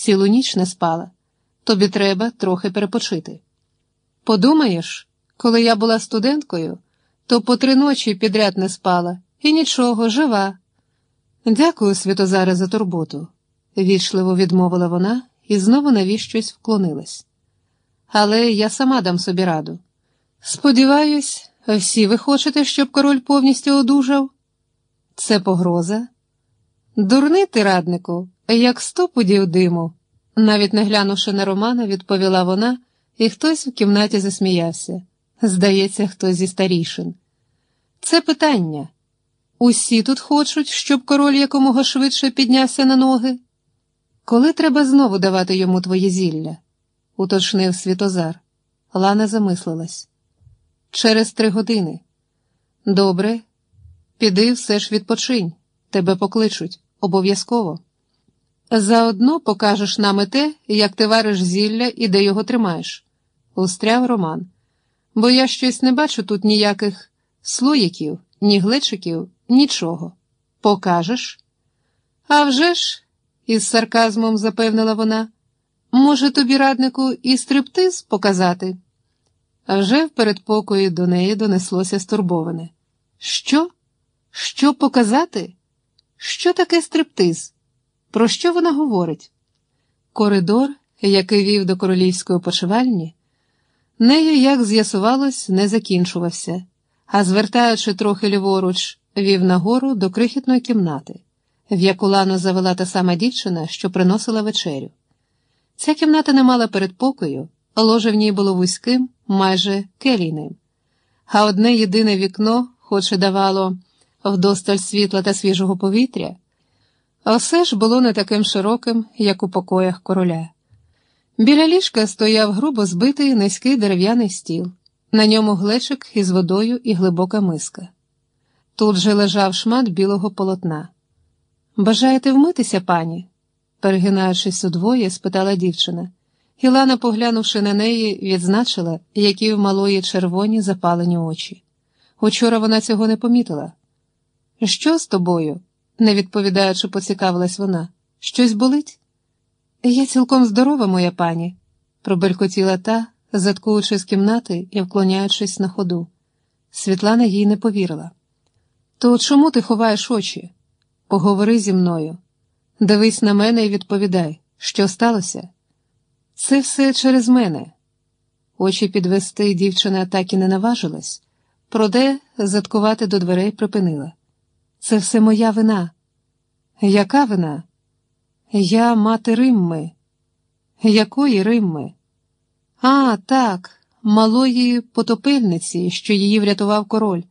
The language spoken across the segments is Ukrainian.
цілу ніч не спала. Тобі треба трохи перепочити. Подумаєш, коли я була студенткою, то по три ночі підряд не спала, і нічого, жива. Дякую, Святозаре, за турботу, вічливо відмовила вона і знову навіщось вклонилась. Але я сама дам собі раду. Сподіваюсь, всі ви хочете, щоб король повністю одужав? Це погроза. Дурний ти, раднику, як сто пудів диму, навіть не глянувши на Романа, відповіла вона, і хтось в кімнаті засміявся. Здається, хтось зі старішин. Це питання. Усі тут хочуть, щоб король якомога швидше піднявся на ноги. Коли треба знову давати йому твоє зілля? уточнив Світозар. Лана замислилась. Через три години. Добре, піди все ж відпочинь, тебе покличуть, обов'язково. Заодно покажеш нам і те, як ти вариш зілля і де його тримаєш, устряв Роман. Бо я щось не бачу тут ніяких слоїків, ні глечиків, нічого. Покажеш? «А вже ж!» – із сарказмом запевнила вона. Може, тобі, раднику, і стриптиз показати? А вже в передпокої до неї донеслося стурбоване. Що? Що показати? Що таке стриптиз? Про що вона говорить? Коридор, який вів до королівської почивальні, нею, як з'ясувалось, не закінчувався, а звертаючи трохи ліворуч, вів нагору до крихітної кімнати, в яку лану завела та сама дівчина, що приносила вечерю. Ця кімната не мала передпокою, ложе в ній було вузьким, майже келійним, а одне єдине вікно, хоч і давало вдосталь світла та свіжого повітря, а все ж було не таким широким, як у покоях короля. Біля ліжка стояв грубо збитий низький дерев'яний стіл, на ньому глечик із водою і глибока миска. Тут же лежав шмат білого полотна. Бажаєте вмитися, пані? перегинаючись удвоє, спитала дівчина. Ілана, поглянувши на неї, відзначила, які в малої червоні запалені очі. Учора вона цього не помітила. Що з тобою? Не відповідаючи, поцікавилась вона. Щось болить? Я цілком здорова, моя пані, пробелькотіла та, заткуючи з кімнати і вклоняючись на ходу. Світлана їй не повірила. То чому ти ховаєш очі? Поговори зі мною. Дивись на мене і відповідай, що сталося? Це все через мене. Очі підвести дівчина так і не наважилась, проте заткувати до дверей припинила. Це все моя вина. Яка вина? Я мати Римми. Якої Римми? А, так, малої потопельниці, що її врятував король.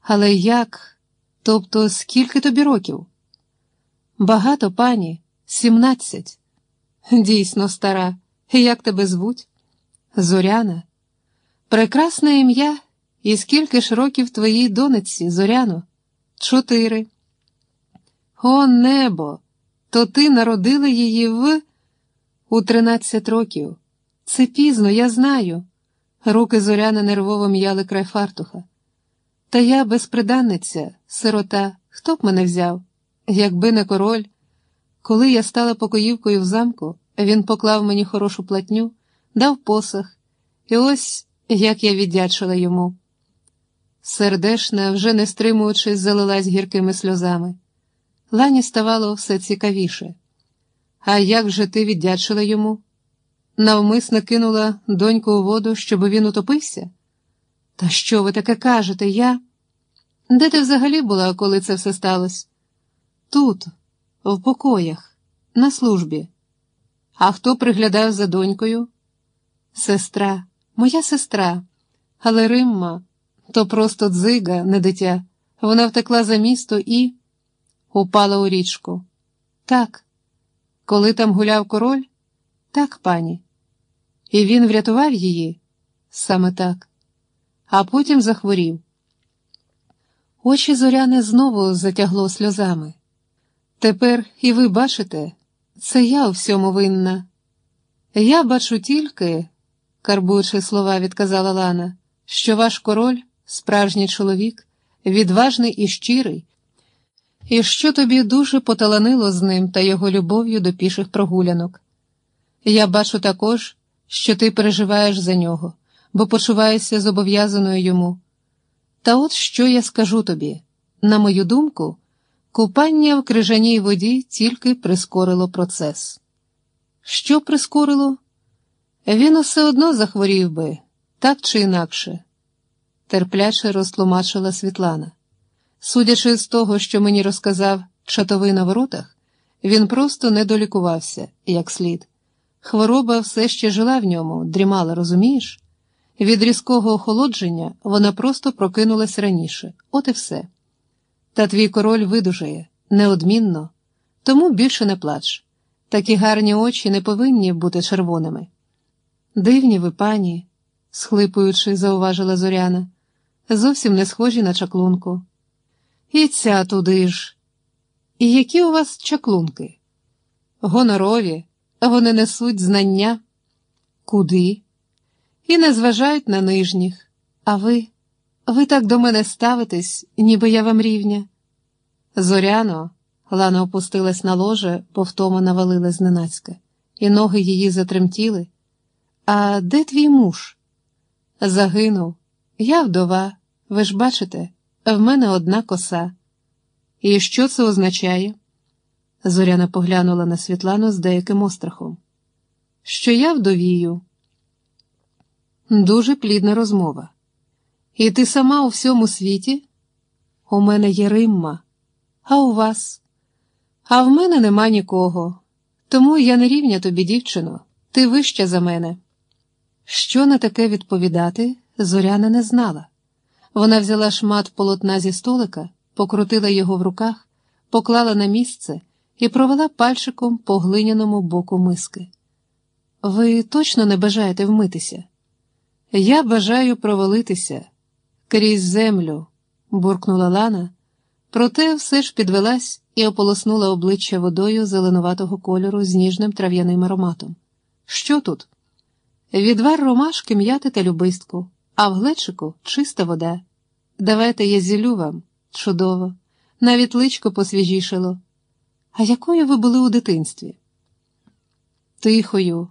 Але як? Тобто, скільки тобі років? Багато, пані, сімнадцять. Дійсно, стара, як тебе звуть? Зоряна. Прекрасне ім'я, і скільки ж років твоїй донечці, Зоряно? Чотири. О, небо! То ти народила її в у тринадцять років. Це пізно, я знаю. Руки зоряни нервово м'яли край фартуха. Та я безприданниця, сирота, хто б мене взяв? Якби не король. Коли я стала покоївкою в замку, він поклав мені хорошу платню, дав посох, і ось як я віддячила йому. Сердешна, вже не стримуючись, залилась гіркими сльозами. Лані ставало все цікавіше. А як же ти віддячила йому? Навмисно кинула доньку у воду, щоб він утопився? Та що ви таке кажете, я? Де ти взагалі була, коли це все сталося? Тут, в покоях, на службі. А хто приглядав за донькою? Сестра, моя сестра, але Римма то просто дзига, не дитя. Вона втекла за місто і упала у річку. Так, коли там гуляв король? Так, пані. І він врятував її саме так, а потім захворів. Очі зоряни знову затягло сльозами. Тепер і ви бачите, це я у всьому винна. Я бачу тільки, карбуючи слова, відказала Лана, що ваш король, справжній чоловік, відважний і щирий. і що тобі дуже поталанило з ним та його любов'ю до піших прогулянок. Я бачу також, що ти переживаєш за нього, бо почуваєшся зобов'язаною йому. Та от що я скажу тобі на мою думку, купання в крижаній воді тільки прискорило процес. Що прискорило? Він усе одно захворів би, так чи інакше, терпляче розтлумачила Світлана. Судячи з того, що мені розказав чатовий на воротах, він просто не долікувався, як слід. Хвороба все ще жила в ньому, дрімала, розумієш? Від різкого охолодження вона просто прокинулась раніше, от і все. Та твій король видужає, неодмінно, тому більше не плач. Такі гарні очі не повинні бути червоними. Дивні ви, пані, схлипуючи, зауважила Зоряна, зовсім не схожі на чаклунку. І ця туди ж. І які у вас чаклунки? Гонорові, вони несуть знання. Куди? І не зважають на нижніх. А ви, ви так до мене ставитесь, ніби я вам рівня. Зоряно, Лана опустилась на ложе, повтома навалила зненацька, і ноги її затремтіли. А де твій муж? Загинув. Я вдова, ви ж бачите, в мене одна коса. І що це означає? Зоряна поглянула на Світлану з деяким острахом. Що я вдовію. Дуже плідна розмова. І ти сама у всьому світі? У мене є Римма, а у вас? А в мене нема нікого. Тому я не рівня тобі, дівчино, ти вища за мене. Що на таке відповідати, Зоряна не знала. Вона взяла шмат полотна зі столика, покрутила його в руках, поклала на місце і провела пальчиком по глиняному боку миски. Ви точно не бажаєте вмитися? Я бажаю провалитися крізь землю, буркнула Лана, проте все ж підвелась і ополоснула обличчя водою зеленуватого кольору з ніжним трав'яним ароматом. Що тут? Відвар ромашки м'яти та любистку, а в глечику чиста вода. Давайте я зілю вам. Чудово, навіть личко посвіжішало. А якою ви були у дитинстві? Тихою,